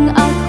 con ốc